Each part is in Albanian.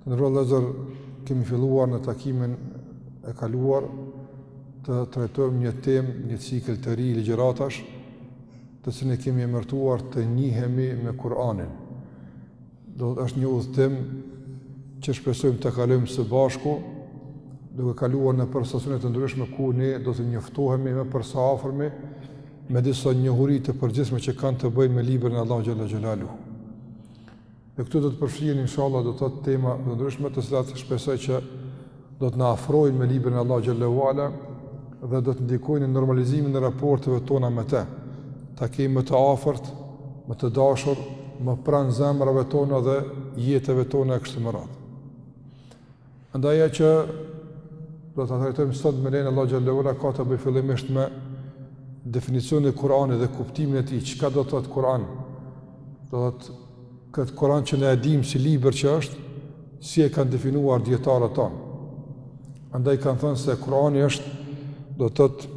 Të nderuar vëllezër, kemi filluar në takimin e kaluar të trajtojmë një temë, një cikël të ri ligjëratash, të cilën e kemi emërtuar të njihemi me Kur'anin. Do të thotë është një udhëtim që shpresojmë të kalojmë së bashku, duke kaluar nëpër stacione të ndryshme ku ne do të njoftohemi më për së afërmi me disa njohuri të përgjithshme që kanë të bëjnë me librin e Allahut xhel-le xhelaluhu. E këtu do të përfshihen inshallah do të thotë tema të ndryshme të cilat shpresoj që do të na afrojnë me librin e Allahut xhel-le ve ala dhe do të ndikojnë në normalizimin e raporteve tona me të. Ta kemi më të afërt, më të dashur, më pranë zemrave tona dhe jetëve tona e kështu me radhë. Andaj ajo që do ta trajtojmë sot me lejen e Allahut xhel-le ve ala ka të bëjë fillimisht me definicionin e Kuranit dhe kuptimin e tij, çka do të thotë Kurani. Do të thotë këtë Kur'an që ne e dimë si libër që është, si e kanë definuar dijetarët tanë. Andaj kanë thënë se Kur'ani është do të thotë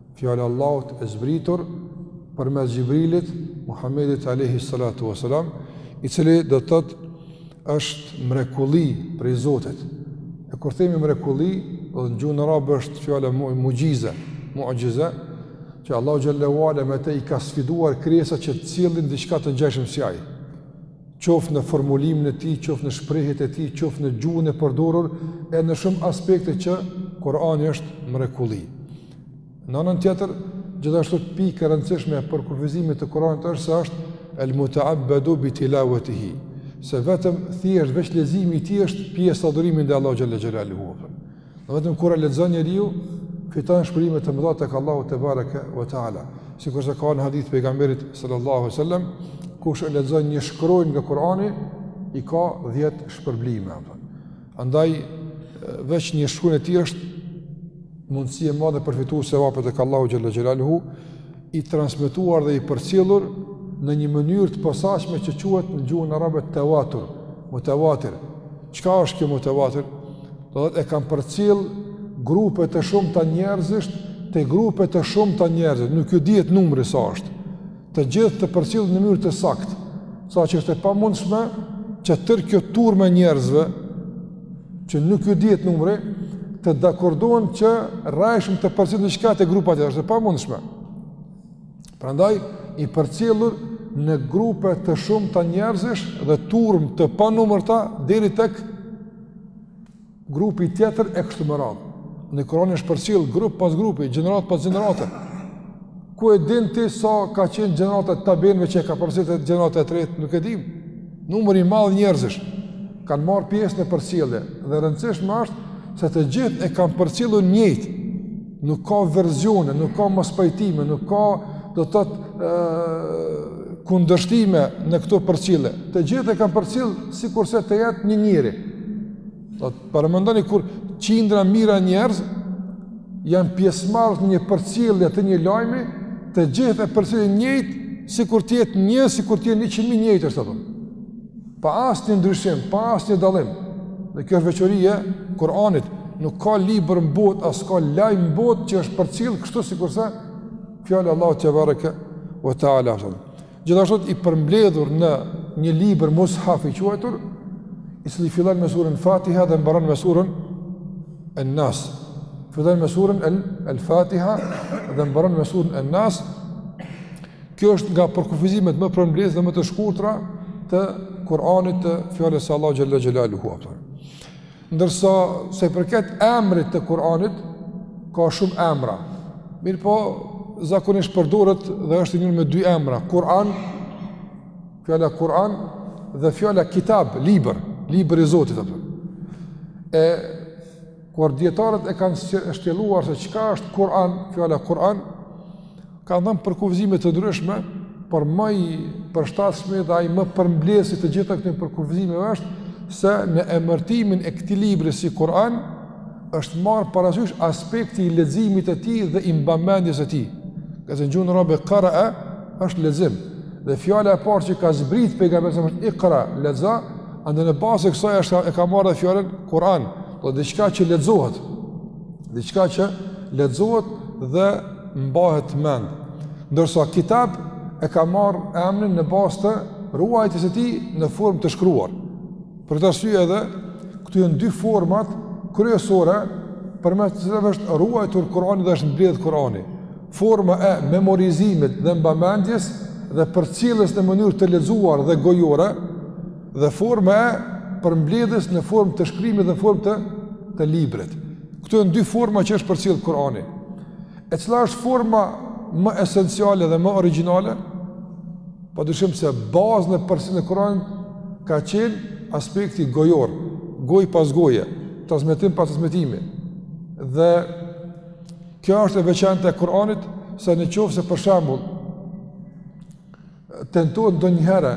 Fjala e Allahut e zbritur përmes Xhibrilit, Muhammedit alayhi salatu wasalam, i cili do të thotë është mrekulli prej Zotit. E kur themi mrekulli, do të thotë në gjuhën arabë është fjala muxhize, muxhize, që Allahu xhel-le ve ala me të i ka sfiduar krijesat që të sjellin diçka të ngjashëm si ai. Qoftë në formulimin e tij, qoftë në shprehjet e tij, qoftë në gjuhën e përdorur e në shumë aspekte që Kurani është mrekulli. Në anën tjetër, gjithashtu pikë e rëndësishme e përkufizimit të Kur'anit është se është el mutaabbadu bi tilawatihi, se vetëm thjesht veç leximi i tij është pjesë e adhurimit ndaj Allahu xhel-le xhelaluhu. Në vetëm kur e lexon njeriu, fiton shpërblime të mëdha tek Allahu tebareke ve teala. Sikurse ka në hadith të pejgamberit sallallahu alaihi wasallam, kush e lexon një shkronjë nga Kur'ani, i ka 10 shpërblime apo. Andaj, veç një shkronjë e tij është mundësi e madhe për fitu sevape tek Allahu xhel-le xhelaluhu, i transmetuar dhe i përcjellur në një mënyrë të posaçme që quhet në gjuhën arabe tevatur, mutevatir. Çka është kjo mutevatir? Do të thotë e kanë përcjellë grupe të shumta njerëzish, te grupe të shumta njerëzish, nuk ju dihet numri sa është. Të gjithë të përcjellin në mënyrë të saktë, saqë është e pamundshme që tërë kjo turmë e njerëzve që nuk ju dihet numri të dakordohen që rrajshëm të përcjellin diçka te grupa tjetër është e pamundshme. Prandaj i përcjellur në grupe të shumta njerëzish dhe turma të panumërta deri tek grupi tjetër e kështu me radhë. Në Kur'an është përcjell grup pas grupi, gjenerat pas gjenerate. Ku e din ti sa ka qenë gjenerata e tabiinëve që e ka përcjellë gjenerata e tretë, nuk e di. Numri i madh njerëzish kanë marrë pjesë në përcjellje dhe e rëndësishme është se të gjithë e kanë përcjellur njëjt. Nuk ka versione, nuk ka mospajtime, nuk ka do të thotë kundërshtime në këto përcjellje. Të gjithë e kanë përcjell sikurse të jetë një njeri. Paramendoni kur qindra mijëra njerëz janë pjesëmarrës në një përcjellje të një lajmi, të gjithë e përcjellin njëjtë, sikur të jetë një, sikur të jetë 100.000 njëjtë është ato. Pa asnjë ndryshim, pa asnjë dallim. Dhe kjo është veçoria e Kur'anit. Nuk ka libër në botë, as ka lajm në botë që është përcjell kështu sikurse fjala e Allahut tebareke ve teala. Gjithashtu i përmbledhur në një libër mushaf i quajtur i cili fillon me surën Fatiha dhe mbaron me surën An-Nas. Fillon me surën Al-Fatiha dhe mbaron me surën An-Nas. Kjo është nga përkufizimet më përmbledhëse dhe më të shkurtra të Kur'anit të fjalës së Allahut xhel-le xhelaluhu. Ndërsa, sa i përket emrit të Kur'anit, ka shumë emra. Mirëpo, zakonisht përdoret dhe është i njohur me dy emra. Kur'an, fjala Kur'an, dhe fjala kitab, libër, libër i Zotit. Apo. E, kur dijetarët e kanë shtjelluar se çka është Kur'an, fjala Kur'an, Kanë dhënë përkufizime të ndryshme, por më i përshtatshmi dhe ai më përmbledhës i të gjitha këtyre përkufizimeve është se në emërtimin e këtij libri si Kur'an është marrë parasysh aspekti i leximit të tij dhe i mbamendjes së tij. Ngase në gjuhën arabe qara është lexim. Dhe fjala e parë që ka zbrit pejgamberit a.s. është iqra, lexo, andaj në bazë të kësaj është e ka marrë fjalën Kur'an, do po diçka që lexohet. diçka që lexohet dhe mbahet mend. Ndërsa kitab e ka marr emrin në bazë të ruajtjes së tij në formë të shkruar. Për këtë arsye edhe këto janë dy format kryesore përmes të cilave është ruajtur Kurani dhe është mbledh Kurani. Forma e memorizimit dhe mbamendjes dhe përcjelljes në mënyrë të lexuar dhe gojore, dhe forma e përmbledhjes në formë të shkrimit dhe formë të të librit. Këto janë dy forma që është përcjell Kurani. E cila është forma më esenciale dhe më origjinale? Padyshim se baza në përcjelljen e Kuranit ka qenë aspekti gojor, goj pas goje, transmetim pas transmetimi. Dhe kjo është e veçantë e Kuranit, se në qoftë se për shembull tentohet ndonjëherë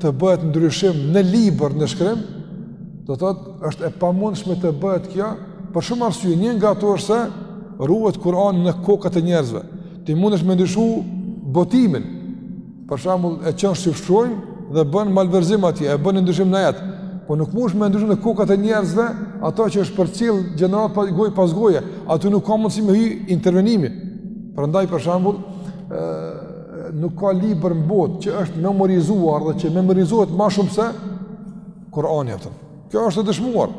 të bëhet ndryshim në libër në shkrim, do të thotë është e pamundshme të bëhet kjo për shumë arsye. Një nga ato është se ruhet Kur'ani në kokat e njerëzve. Ti mundesh me ndryshu botimin. Për shembull, e çon si shkruajmë dhe bën malverzim atje, e bën ndryshim në te. Po nuk mundesh me ndryshu në kokat e njerëzve atë që është përcjell gjenerat gojë pas goje. Aty nuk ka mundësi me hy intervenimi. Prandaj për shembull, ë Nuk ka libër në botë që është memorizuar dhe që memorizohet ma shumë se Kur'ani atë. Kjo është e dëshmuar.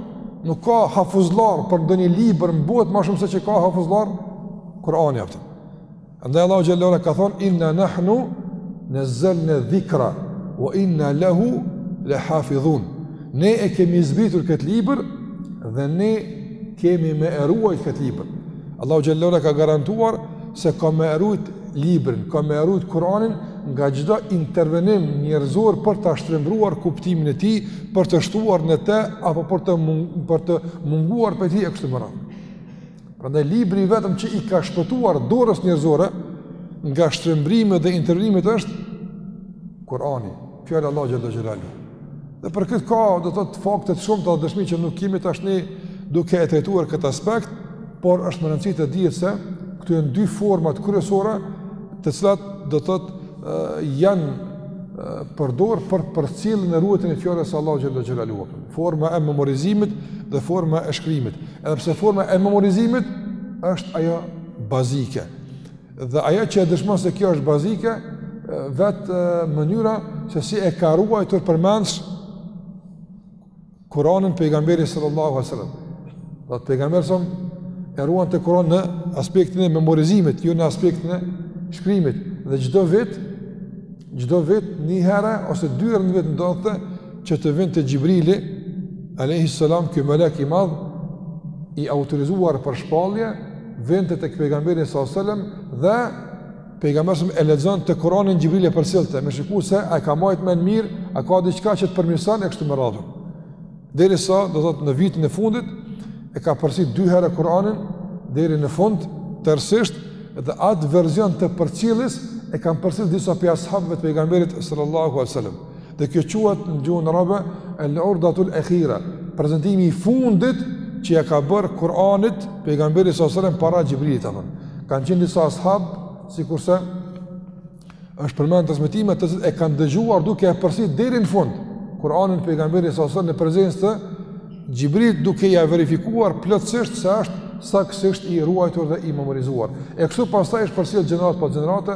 Nuk ka hafuzllar për ndonjë libër në botë ma shumë se që ka hafuzllarë Kur'ani atë. Andaj Allahu teala ka thonë, inna nahnu nezelna dhikra, ua inna lehu le hafidhun. Ne e kemi zbritur këtë libër dhe ne kemi me e ruajt këtë libër. Allahu teala ka garantuar se ka me e rujt librin, ka me e rujt Kur'anin nga çdo intervenim njerëzor për ta shtrembëruar kuptimin e tij, për të shtuar në te, apo për të, mung, për të munguar prej tij e kështu me radhë. Prandaj libri i vetëm që i ka shpëtuar dorës njerëzore nga shtrembërimit dhe intervenimit është Kur'ani. Fjala e Allahut xhalla xhelalu. Dhe për këtë ka do të thotë fakte të shumta dhe dëshmi që nuk jemi tash ne duke e trajtuar këtë aspekt, por është me rëndësi të dihet se këto janë dy format kryesore të cilat do të thotë janë përdor për përcjelljen e ruajtjen e fjalës së Allahut xhalla xhelalu. Forma e memorizimit dhe forma e shkrimit. Edhe pse forma e memorizimit është ajo bazike. Dhe ajo që e dëshmon se kjo është bazike, vetë mënyra se si e ka ruajtur përmendsh Kur'anin pejgamberi sallallahu alaihi wasallam. Do të thotë pejgamberi sa selam e ruante Kur'anin në aspektin e memorizimit, jo në aspektin e shkrimit. Dhe çdo vit, çdo vit një herë ose dy herë në vit ndodhte që të vinte Xhibrili alaihi salam ky melek i madh i autorizuar për shpallje vinte tek pejgamberi sa selam dhe pejgamberi e lexonte Kur'anin Xhibrili e përcillte me shiku se a e ka mbajt në mend mirë, a ka diçka që të përmirëson e kështu me radhë. Derisa do thot në vitin e fundit e ka përcjell dy herë Kur'anin deri në fund tërësisht dhe atë version të përcjelljes e kanë përcjell disa prej ashabëve të pejgamberit sallallahu alajhi wasallam. Dhe kjo quhet në gjuhën arabe el-ardatul ehira, prezantimi i fundit që ia ka bërë Kur'anit pejgamberi sa selam para Xhibrilit apo. Kanë qenë disa ashab sikurse është përmend në transmetime të cilët e kanë dëgjuar duke e përcjell deri në fund Kur'anin pejgamberi sa selam në prezencë të Xhibrilit duke ia verifikuar plotësisht se është saktësisht i ruajtur dhe i memorizuar. E kështu pastaj është përcjell gjenerat pas gjenerate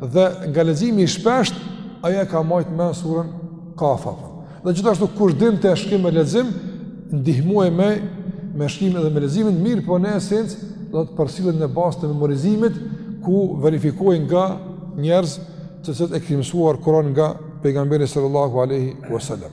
Dhe nga leximi i shpesht, ajo e ka mbajt mend suren Kaf. Dhe gjithashtu, kush dinte shkrim e lexim, ndihmoj me, me shkrimin edhe me leximin, mirëpo në esencë, do të përcillen në bazë të memorizimit, ku verifikoj nga njerëz të cilët e kanë mësuar Kuran nga pejgamberi sallallahu aleyhi wasallam.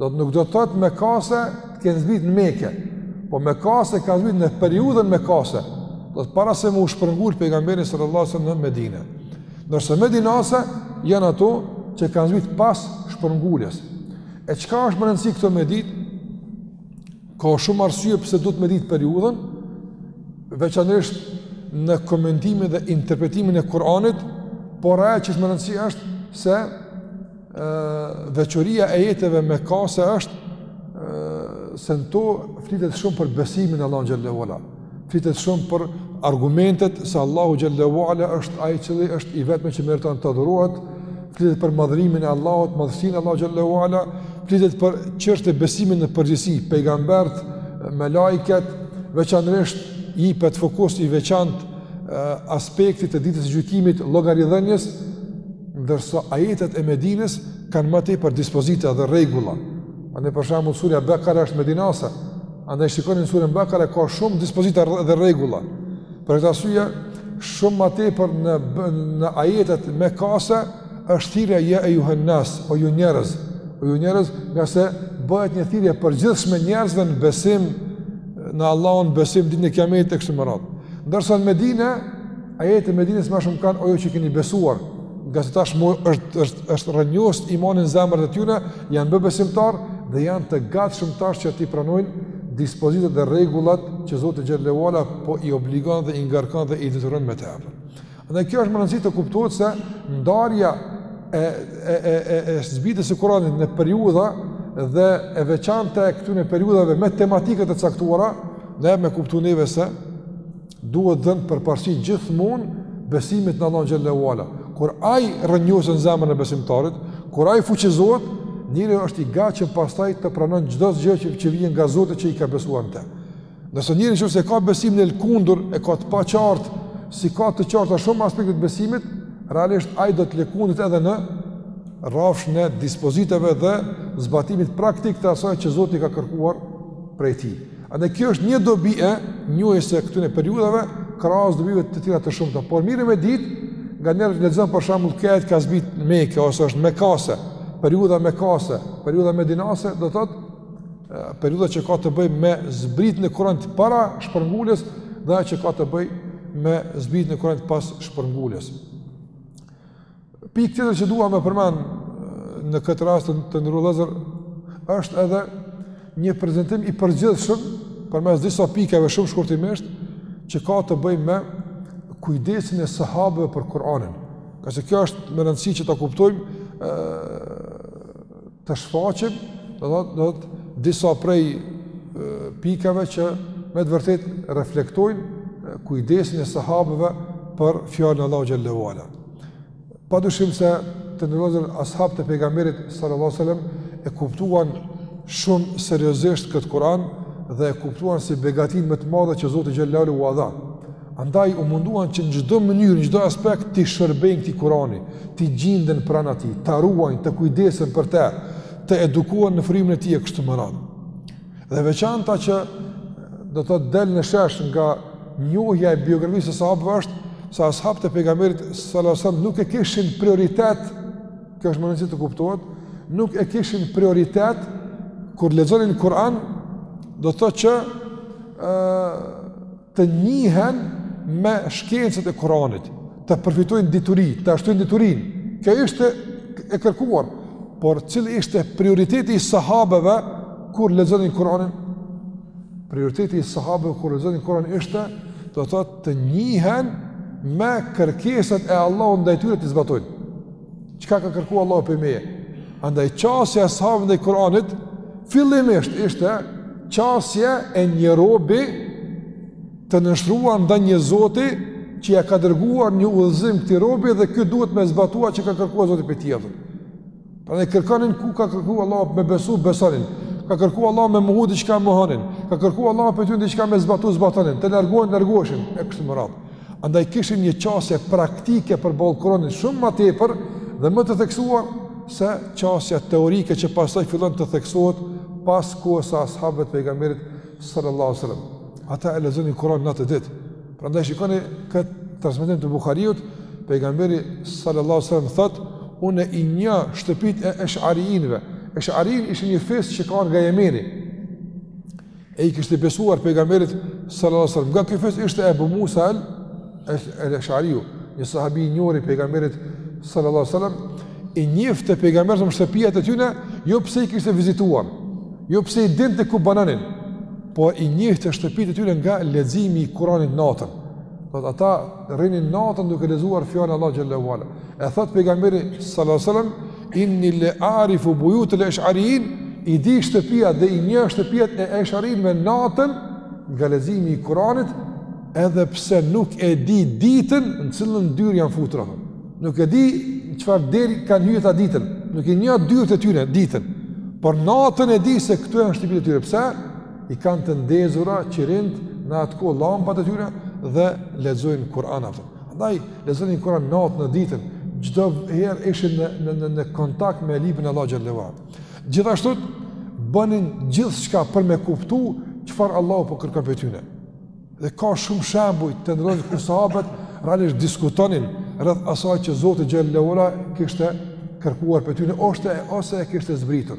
Do të nuk do të thotë mekase të kenë zbrit në Meke, po mekase kanë zbrit në periudhën mekase, do të para se me u shpërngul pejgamberi sallallahu alejhi ue selem në Medine. Ndërsa medinase janë ato që kanë zbrit pas shpërnguljes. E çka është me rëndësi këto me ditë, ka shumë arsye pse duhet me ditë periudhën, veçanërisht në komentimin dhe interpretimin e Kur'anit, por ajo që është me rëndësi është se veçoria e ajeteve mekase është se në to flitet shumë për besimin në Allahun xhele ue ala, flitet shumë për argumentet se Allahu xhele ue ala është ai i cili është i vetmi që meriton të adhurohet, flitet për madhërimin e Allahut, madhështinë e Allahut xhele ue ala, flitet për çështjet e besimit në përgjithësi, pejgambert, melaiket, veçanërisht jipet fokus i veçantë aspektit të ditës së gjykimit, llogaridhënies, ndërsa ajetet e Medinës kanë më tepër dispozita dhe rregulla. Ja për shembull surja Bekare është medinase. Andaj shikoni në surën Bekare ka shumë dispozita dhe rregulla. Për këtë arsye shumë më tepër në në ajetet mekase është thirrja ja ejjuhen-nas, o ju njerëz, o ju njerëz, ngase bëhet një thirrje e përgjithshme njerëzve në besim në Allahun, besim në ditën e Kiametit e kështu me radhë. Ndërsa në Medinë Ajetet e Medinës më shumë kanë o ju që keni besuar, ngase tashmë është është është rrënjos imani në zemrat e tyre, janë bë besimtar dhe janë të gatshëm tash që t'i pranojnë dispozitat dhe rregullat që Zoti xhele ue ala po i obligon dhe i ngarkon dhe i detyron me të. Dhe kjo është me rëndësi të kuptohet se ndarja e e e e e zbritjes së Kuranit në periudha dhe e veçantë e këtyre periudhave me tematika të caktuara, len me kuptu neve se Duhet dhënë përparësi gjithmonë besimit në Allahun xhele ue ala. Kur ai rrënjoset në zemrën e besimtarit, kur ai fuqizohet, njeriu është i gatshëm pastaj të pranojë çdo gjë që, që vjen nga Zoti që i ka besuar në te. Nëse njeriu qysh e ka besimin e lëkundur e ka të paqartë, s'i ka të qarta shumë aspekte të besimit, realisht ai do të lëkundet edhe në rrafshin e dispozitave dhe zbatimit praktik të asaj që Zoti i ka kërkuar prej tij. Andaj kjo është një dobi e njohjes së këtyre periudhave, krahas dobive të tjera të shumta. Por mirë me ditë, nganjëherë lexon për shembull ajeti ka zbrit në Mekë ose është Mekase, periudha Mekase, periudha Medinase, do thotë periudha që ka të bëjë me zbritjen e Kur'anit para shpërnguljes dhe ajo që ka të bëjë me zbritjen e Kur'anit pas shpërnguljes. Pikë tjetër që dua me përmend në këtë rast të nderuar vëllezër është edhe një prezantim i përgjithshëm përmes disa pikave shumë shkurtimisht që ka të bëjë me kujdesin e sahabëve për Kur'anin. Qase kjo është me rëndësi që ta kuptojmë Të shfaqim, do të thotë, do të thotë disa prej pikave që me të vërtetë reflektojnë kujdesin e sahabëve për fjalën e Allahut Xhelle ue Ala. Pa dyshim se të nderuar vëllezër ashabët e pejgamberit sallallahu sallam e kuptuan shumë seriozisht këtë Kur'an dhe e kuptuan si begatinë më të madhe që Zoti Xhelle ue Ala ua dha. Andaj u munduan që në çdo mënyrë, në çdo aspekt t'i shërbejnë këtij Kurani, t'i gjinden pranë tij, ta ruajnë, të kujdesen për të, të edukohen në frymën e tij e kështu me radhë. Dhe veçanta që do të thotë del në shesh nga njohja e biografisë së sahabëve është se ashabët e pejgamberit sallallahu alajhi wasallam nuk e kishin prioritet, kjo është me rëndësi të kuptohet, nuk e kishin prioritet kur lexonin Kur'an, do të thotë që ë të njihen me shkencat e Kur'anit, të përfitojnë dituri, ta shtojnë diturinë, kjo ishte e kërkuar, por cili ishte prioriteti i sahabëve kur lexonin Kur'anin? Prioriteti i sahabëve kur lexonin Kur'anin ishte do thotë të njihen me kërkesat e Allahut ndaj tyre, t'i zbatojnë. Çka ka kërku Allahu prej meje? Andaj qasja e sahabëve ndaj Kuranit, fillimisht ishte qasje e një robi të nënshtruar ndaj një zoti që ia ka dërguar një udhëzim këtij robi dhe ky duhet me zbatua çka ka kërkua zoti prej tij. Prandaj kërkonin ku ka kërku Allahu me besu, besonin. Ka kërku Allahu me mohu diçka, mohonin. Ka kërku Allahu prej tyne diçka me zbatu, zbatonin. Të largohen, largoheshin, e kështu me radhë. Andaj kishin një qasje praktike përballë Kuranit shumë më tepër dhe më të theksuar se qasja teorike që pastaj fillon të theksohet pas kohës së ashabëve të pejgamberit sallallahu alajhi wasallam. Ata e lexonin Kur'anin natë ditë. Prandaj shikoni kët transmetim të Buhariut, pejgamberi sallallahu alajhi wasallam thotë, unë i njoh shtëpitë e Esh'ariinëve. Esh'ariinët ishin një fis që ka nga Jemeni. e i kishte besuar pejgamberit sallallahu alajhi wasallam. Nga ky fis ishte Abu Musa el-Eshariu, një sahabi i njohur i pejgamberit sallallahu alajhi wasallam, i njifte pejgamberi shtëpiat e tyne, jo pse i kishte vizituar, jo pse i dinte ku banonin, po i njifte shtëpitë e tyne nga leximi i Kuranit natën. Thotë ata rrinin natën duke lexuar fjalën e Allahut xhallahu ala. E thot pejgamberi sallallahu alajhi wasallam inni le arifu bujutel esharijin, i di shtëpiat dhe i njoh shtëpiat e esharinëve natën nga leximi i Kuranit, edhe pse nuk e di ditën në cilën dyrë janë futur ato. Nuk e di çfarë dere kanë hyrë ata ditën. Nuk i njoh dyrët e tyre ditën. Por natën e di se këto janë shtëpitë e tyre. Pse? I kanë të ndezura qirinjtë në atë kohë llampat e tyre dhe lexojnë Kur'an ato. Andaj lexonin Kur'an natën e ditën, çdo herë ishin në në në, në kontakt me librin e Allahut xhallahu ala. Gjithashtu bënin gjithçka për me kuptu çfarë Allahu po kërkon prej tyre. Dhe ka shumë shembuj të nderuar ku sahabët realisht diskutonin rreth asaj që Zoti xhallahu ala kishte kërkuar prej tyre ose ose e kishte zbritur.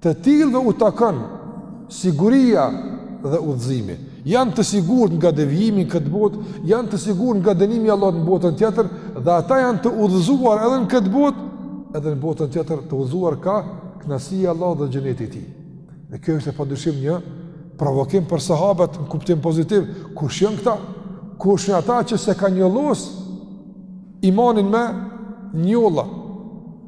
Të tillëve u takon siguria dhe udhëzimi. Janë të sigurt nga devijimi në këtë botë, janë të sigurt nga dënimi i Allahut në botën tjetër dhe ata janë të udhëzuar edhe në këtë botë, edhe në botën tjetër të udhëzuar ka kënaqësia e Allahut dhe xheneti i tij. Dhe kjo është padyshim një provokim për sahabët në kuptim pozitiv, kush janë këta? Kush janë ata që s'e kanë njollos imanin me njolla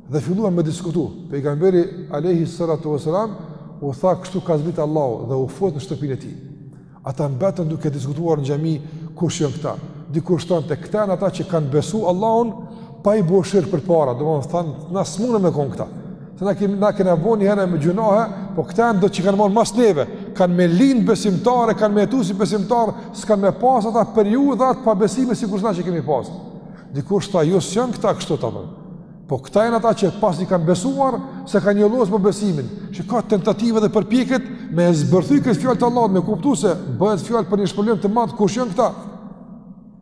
dhe filluan me diskutu. Pejgamberi Alejhi Salatu Veselam u tha kështu ka zbrit Allahu dhe u fut në shtëpinë e tij. Ata mbetën duke diskutuar në xhami kush jon këta. Dikush thonte këta janë ata që kanë besu Allahun pa i bo shirk përpara. Do me thanë, na s'muna me konë këta. Se na kemi na kena bën një herë me gjynahe, po këta janë do që kanë me ardh mas neve, kanë me lind besimtarë, kanë me jetu si besimtarë, s'kan me pas ata periudha të pabesimit sikurse na që kemi pas. Dikush tha jo s'jan këta kështu ta bën. Po këta janë ata që pasi kanë besuar s'e kanë njollos mo besimin, shiko tentativat dhe përpjekjet me e zbërthy këtë fjalë të Allahut, me kuptu se bëhet fjalë për një shpërblim të madh kush janë këta.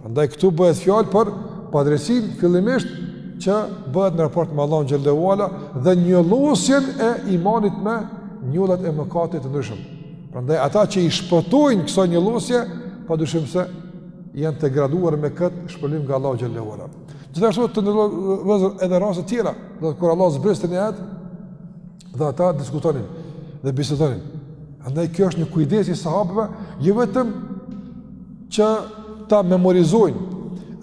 Prandaj këtu bëhet fjalë për padrejtësinë fillimisht që bëhet në raport me Allahun xhallahu ala dhe njollosjen e imanit me njollat e mëkatit të ndryshëm. Prandaj ata që i shpëtojnë kësaj njollosje, padyshim se janë të graduar me kët shpërblim nga Allahu xhallahu ala. Gjithashtu të nderuar edhe raste të tjera, dhe kur Allahu zbriste një ajet dhe ata diskutonin dhe bisedonin. Andaj kjo është një kujdes i sahabëve, jo vetëm që ta memorizojnë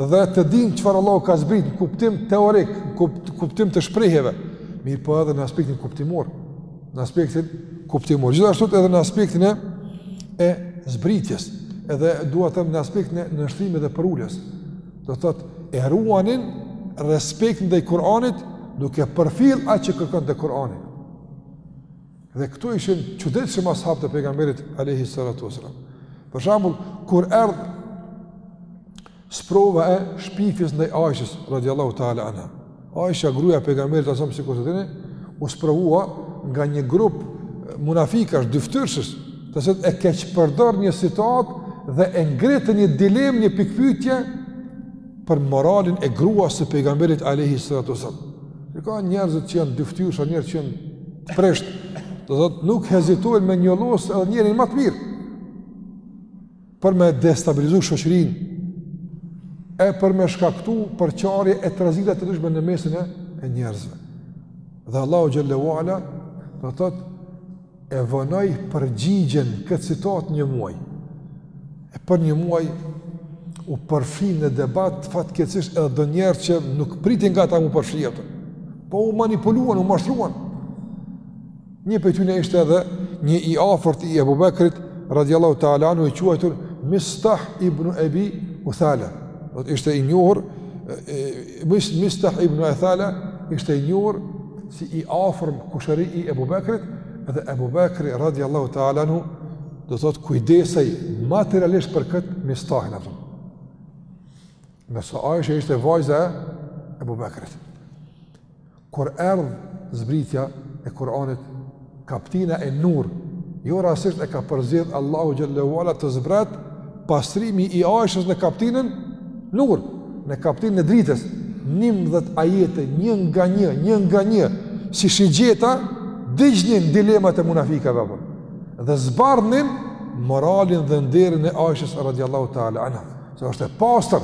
dhe të dinë çfarë Allahu ka zbrit në kuptim teorik, në kuptim të shprehjeve, mirëpo edhe në aspektin kuptimor, në aspektin kuptimor. Gjithashtu edhe në aspektin e e zbritjes, edhe dua të them në aspektin e nënshtrimit dhe përuljes. Do thotë e ruanin respekt ndaj Kur'anit duke përfillë atë që kërkonte Kur'ani. Dhe këtu ishin të çuditshëm ashabët e pejgamberit alayhi salatu wasalam. Për shembull, kur erdh sprova e shpifjes ndaj Aishës radhiyallahu ta'ala anha. Aisha gruaja e pejgamberit asam sikur te dini, u sprovua nga një grup munafikash dyftyrshës, të cilët e keqpërdorën një situatë dhe e ngritën një dilemë, një pikpyetje për moralin e gruas së pejgamberit alayhi salatu wasallam. Dhe ka njerëz që janë dyftyrsha, njerëz që janë të prisht, do të thotë nuk hezitojnë me njollos edhe njeriun më të mirë për me destabilizu shoqërinë e për me shkaktu përçarje e trazira të ndryshme në mesin e njerëzve. Dhe Allahu xhelle ue ala, do thotë E vonoi përgjigjen në këtë situatë një muaj. E për një muaj u përfshi në debat fatkeqësisht edhe do njerëz që nuk pritej nga ta mu përfshi aty. Po u manipuluan, u mashtruan. Një prej tyne ishte edhe një i afërt i Ebu Bekrit, radiallahu ta'ala anhu i quajtur Mistah ibn Ebi Uthale. Ishte i njohur, Mistah ibn Ethala ishte i njohur si i afërm kushëri i Ebu Bekrit, dhe Ebu Bekri radiallahu ta'ala anhu, do thot kujdesej materialisht për këtë Mistahin apo. Ndërsa Aisha ishte vajza e Ebu Bekrit. Kur erdh zbritja e Kur'anit, kaptina e Nur, jo rastisht e ka përzgjedh Allahu xhallahu ala të zbret pastrimi i Aishës në kaptinën Nur, në kaptinën e dritës, 11 ajete, një nga një, një nga një, si shigjeta, digjnin dilemat e munafikave, po, dhe zbardhnin moralin dhe nderin e Aishës radiallahu ta'ala anha, se është e pastër,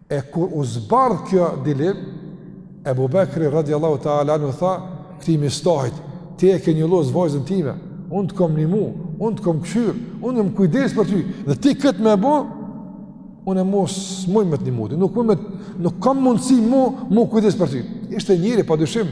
E kur u zbardh kjo dilemë, Ebu Bekri radiallahu ta'ala anhu i tha këtij Mistahit, ti e ke njollos vajzën time, unë të kom nimu, unë të kom kqyr, unë jom kujdes për ty, dhe ti këtë me bo, unë më s'muj me të nimu ty, nuk, me, nuk kam mundësi mu, mu kujdes për ty. Ishte njeri, pa dyshim.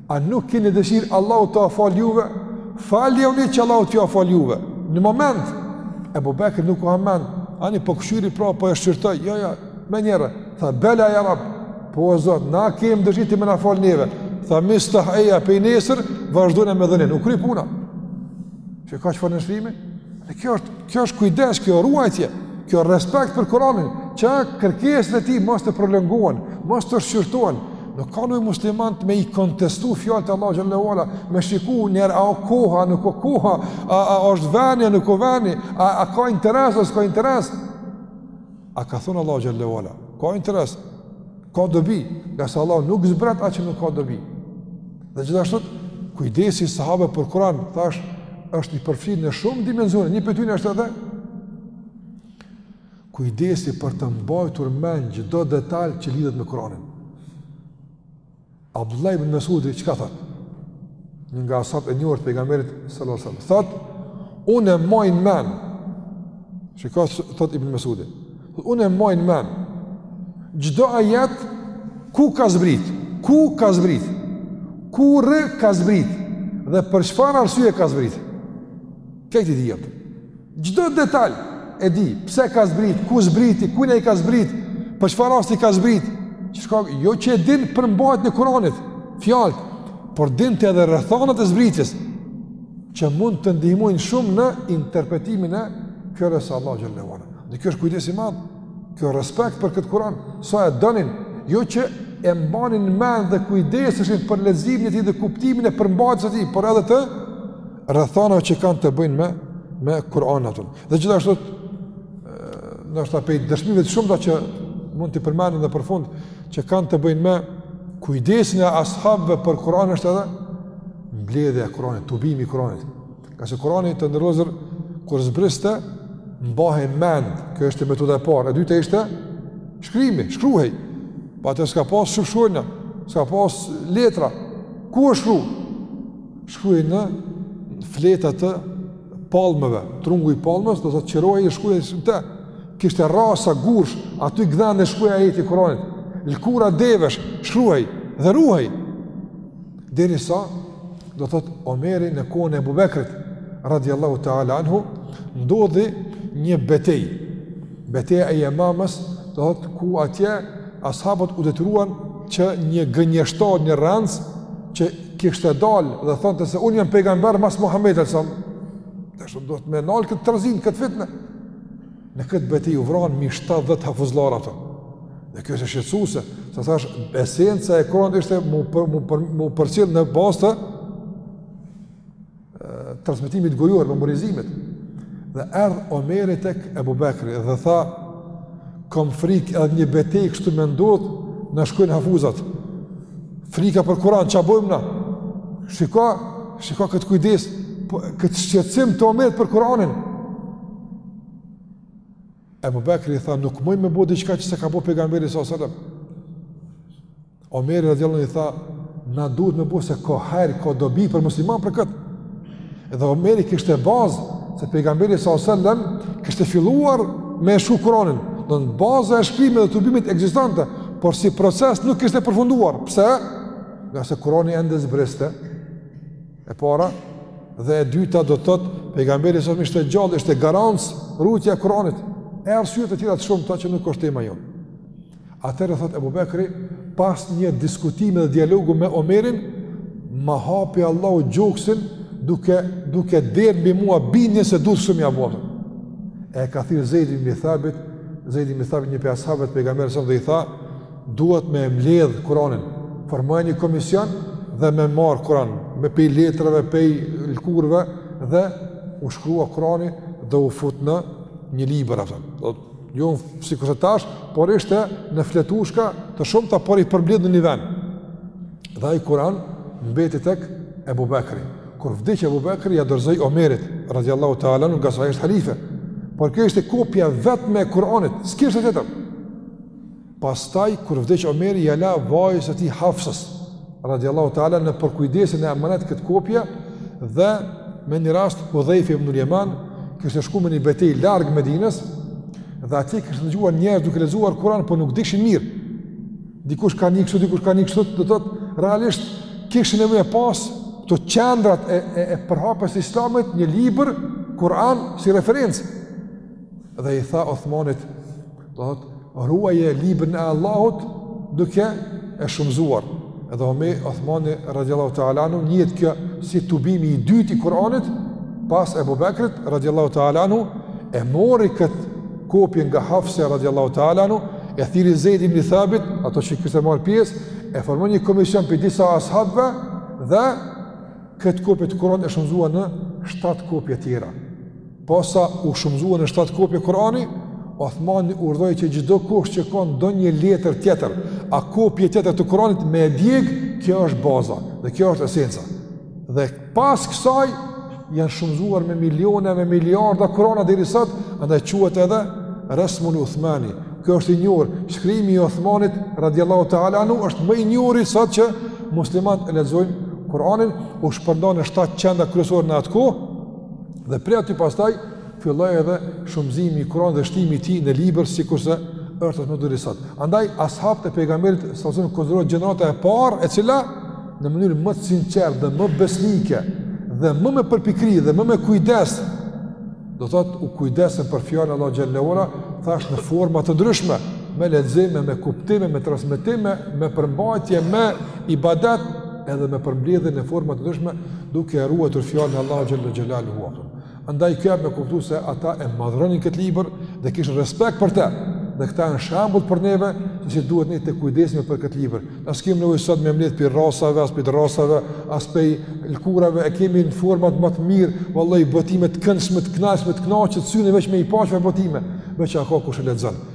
A nuk keni dëshirë Allahu t'ua falë juve? Falni ju që Allahu t'ua falë juve. Në moment Ebu Bekri nuk u hamen, ani po kqyri pra po e shqyrtoj. Jo, jo, menjëhere. Tha bela ja Rab. Po o Zot, na kem dëshirë ti me na fal neve. Tha Mistah eja prej nesër, vazhdojnë me dhënien. U kry puna. Shiko çfarë nënshtrimi! Dhe kjo është, kjo është kujdes, kjo ruajtje, kjo respekt për Kur'anin, që kërkesat e tij mos të prolongohen, mos të shqyrtohen. Nuk ka ni musliman me i kontestu fjalët e Allah xhelle ve ala, me shiku njëherë a o koha, nuk o koha, a, a është veni, a nuk o veni, a, a ka interes, a s'ka interes. A ka thënë Allahu xhelle ve ala, ka interes, ka dobi, ngase Allahu nuk zbret atë që nuk ka dobi. Dhe gjithashtu kujdesi i sahabëve për Kur'an, thash, është i përfshirë në shumë dimensione. Një prej tyne është edhe kujdesi për të mbajtur mend çdo detaj që lidhet me Kur'anin. Abdullah ibn Mesudi çka thot? Një nga ashabët e njohur të pejgamberit sallallahu alajhi wasallam thot, unë e maj men. Shiko çka thot ibn Mesudi. Unë e maj men. Çdo ajet ku ka zbrit? Ku ka zbrit? Kur ka zbrit? Dhe për çfarë arsye ka zbrit? Këtë e di. Çdo detal e di, pse ka zbrit, ku zbriti, kujna i ka zbrit, për çfarë rasti ka zbrit, shka, jo që e din përmbajtjen e Kuranit, fjalët, por dinte edhe rrethanat e zbritjes, që mund të ndihmojnë shumë në interpretimin e kërkesës Allah xhelle ve ala. Dhe kjo është kujdes i madh, kjo respekt për këtë Kuran, sa e donin, jo që e mbanin men dhe kujdeseshin për leximin e tij dhe kuptimin e përmbajtjes së tij, por edhe të rrethanave që kanë të bëjnë me me Kur'anin atë. Dhe gjithashtu ndoshta pej dëshmive të shumta që mund të përmenden dhe përfund që kanë të bëjnë me kujdesin e ashabëve për Kur'anin është edhe mbledhja e Kur'anit, tubimi i Kur'anit. Ngase Kur'ani të nderuar kur zbriste mbahej mend, kjo është metoda e parë. E dyta ishte shkrimi, shkruhej. Po atëherë s'ka pas shtypshkronja, s'ka pas letra. Ku është shkru? Shkruhej në fleta të palmave, trungu i palmës, do të thotë qërohej e shkruhej në të, kishte rrasa, gursh, aty gdhendej e shkruhej ajeti i Kuranit, lkura devesh, shkruhej dhe ruhej, derisa, do të thotë Omeri në kohën e Ebu Bekrit, radiallahu ta'ala anhu, ndodhi një betejë, beteja e Jemamës, do të thotë ku atje, ashabët u detyruan që një gënjeshtar, një rrenc, që kishte dal dhe thonte se unë jam pejgamber mas Muhamedit sallallahu alaihi wasallam. Tash duhet me nal këtë trazim, këtë fitne. Në këtë betejë u vranë mi 70 hafuzllar ato. Dhe kjo ishte shqetësuese, se tash esenca e Kur'anit ishte mu për, mu për, mu përcjell në bazë të transmitimit gojor, memorizimit. Dhe erdh Omeri tek Abu Bekri dhe tha: "Kam frikë edhe një betejë kështu me ndodh, na shkojnë hafuzat. Frika për Kur'an, ç'a bëjmë na?" Shiko, shiko këtë kujdes, po këtë shqetësim të Omerit për Kur'anin. Abu Bekri tha: "Nuk muj me bo diçka që s'e ka bo pejgamberi sallallahu alajhi wasallam." Omeri radiallahu i tha, na duhet me bo se ka hajr, ka dobi për musliman për këtë. Edhe Omeri kishte bazë, se pejgamberi s.a.s. kishte filluar me e shkru Kuranin. Domethënë baza e shkrimit dhe tubimit ekzistonte, por si proces nuk kishte përfunduar. Pse? Ngase Kurani ende zbriste, e para, dhe e dyta do të thotë, pejgamberi s.a.s. ishte gjallë, ishte garancë ruajtja e Kuranit. E arsye të tjera të shumta që nuk është tema jonë. Atëherë thot Abu Bekri, pas një diskutimi dhe dialogu me Omerin, ma hapi Allahu gjoksin duke duke derdh mbi mua bindjen se duhet kjo punë me u bo. E ka thirr Zeid ibn Thabit, Zeid ibn Thabit një pe as'habëve të pejgamberit s.a.s. dhe i tha, duhet me mbledh Kur'anin, formoj një komision dhe me marr Kur'anin pe letrave, pe lkurve dhe u shkrua Kur'ani dhe u fut në një libër atë. Do jo sikurse tash, por ishte në fletushka të shumta por i përmbledh në një vend. Dhe ai Kur'an mbeti tek Ebu Bekri. Kur vdiq Ebu Bekri, ia dorëzoi Omerit, radiallahu ta'ala, ngase ishte halife. Por kjo ishte kopja e vetme e Kur'anit, s'kishte tjetër. Pastaj kur vdiq Omeri ia la vajzës së tij Hafsës radiallahu ta'ala në përkujdesje e amanet këtë kopje dhe me një rast Hudhejfi ibnul Jeman kishte shku në një betejë larg Medinës dhe atje kishte dëgjuar njerëz duke lexuar Kuran po nuk dishin mirë dikush ka nji kështu, dikush ka nji kështu do thotë realisht kishin nevojë me pas këto qendrat e, e, e përhapjes së islamit një libër Kuran si referencë dhe i tha Othmanit Do thot, ruaje librin e Allahut duke e shumëzuar. Edhe Ome Othmani radhiyallahu ta'ala anhu njihet kjo si tubimi i dytë i Kur'anit pas Abu Bekrit radhiyallahu ta'ala anhu e mori kët kopje nga Hafsa radhiyallahu ta'ala anhu e thirri Zeid ibn Thabit ato që kishte marr pjesë e formoi një komision pe disa ashabëve dhe kët kopje të Kur'anit e shumëzuan në 7 kopje tjera. Posa u shumëzua në shtatë kopje Kurani, Othmani urdhëroi që çdo kush që ka ndonjë letër tjetër, a kopje tjetër të Kuranit me e djeg, kjo është baza dhe kjo është esenca. Dhe pas kësaj janë shumëzuar me miliona me miliarda Kurana deri sot, andaj quhet edhe Resmul Uthmani. Ky është i njohur, shkrimi i Othmanit radhiyallahu ta'ala anhu është më i njohuri sot që muslimanët e lexojnë Kuranin, u shpërnda në shtatë qendra kryesore në atë kohë, Dhe prej aty pastaj filloi edhe shumëzimi i Kur'anit dhe shtimi i tij në libër sikurse është më deri sot. Andaj ashabët e pejgamberit sallallahu alajhi wasallam gjenerata e parë e cila në mënyrë më të sinqertë dhe më besnike dhe më me përpikëri dhe më me kujdes do thotë u kujdesën për fjalën e Allahut xhelle ve ala thashë në forma të ndryshme me lexim me kuptim me transmetim me përmbajtje me ibadet edhe me përmbledhje në forma të ndryshme duke ruajtur fjalën e Allahut xhelle xhelaluhu. Andaj kjo me kuptu se ata e madhronin këtë libër dhe kishin respekt për të. Dhe këta janë shembull për neve se si duhet ne të kujdesemi për këtë libër. Na s'kemi nevojë sot me mbledh prej rrasave, as prej drrasave, as prej lkurave e kemi në format ma të mirë, vallahi botime të këndshme, të kënaqshme, të kënaqet syni veç me i pa çfarë botime, veç a ka kush e lexon.